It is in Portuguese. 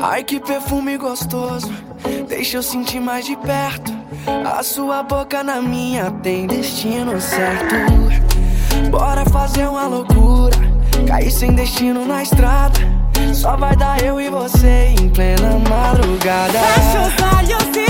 Ai que perfume gostoso, deixa eu sentir mais de perto. A sua boca na minha tem destino certo. Bora fazer uma loucura, cair sem destino na estrada. Só vai dar eu e você em plena madrugada. Fecha os olhos e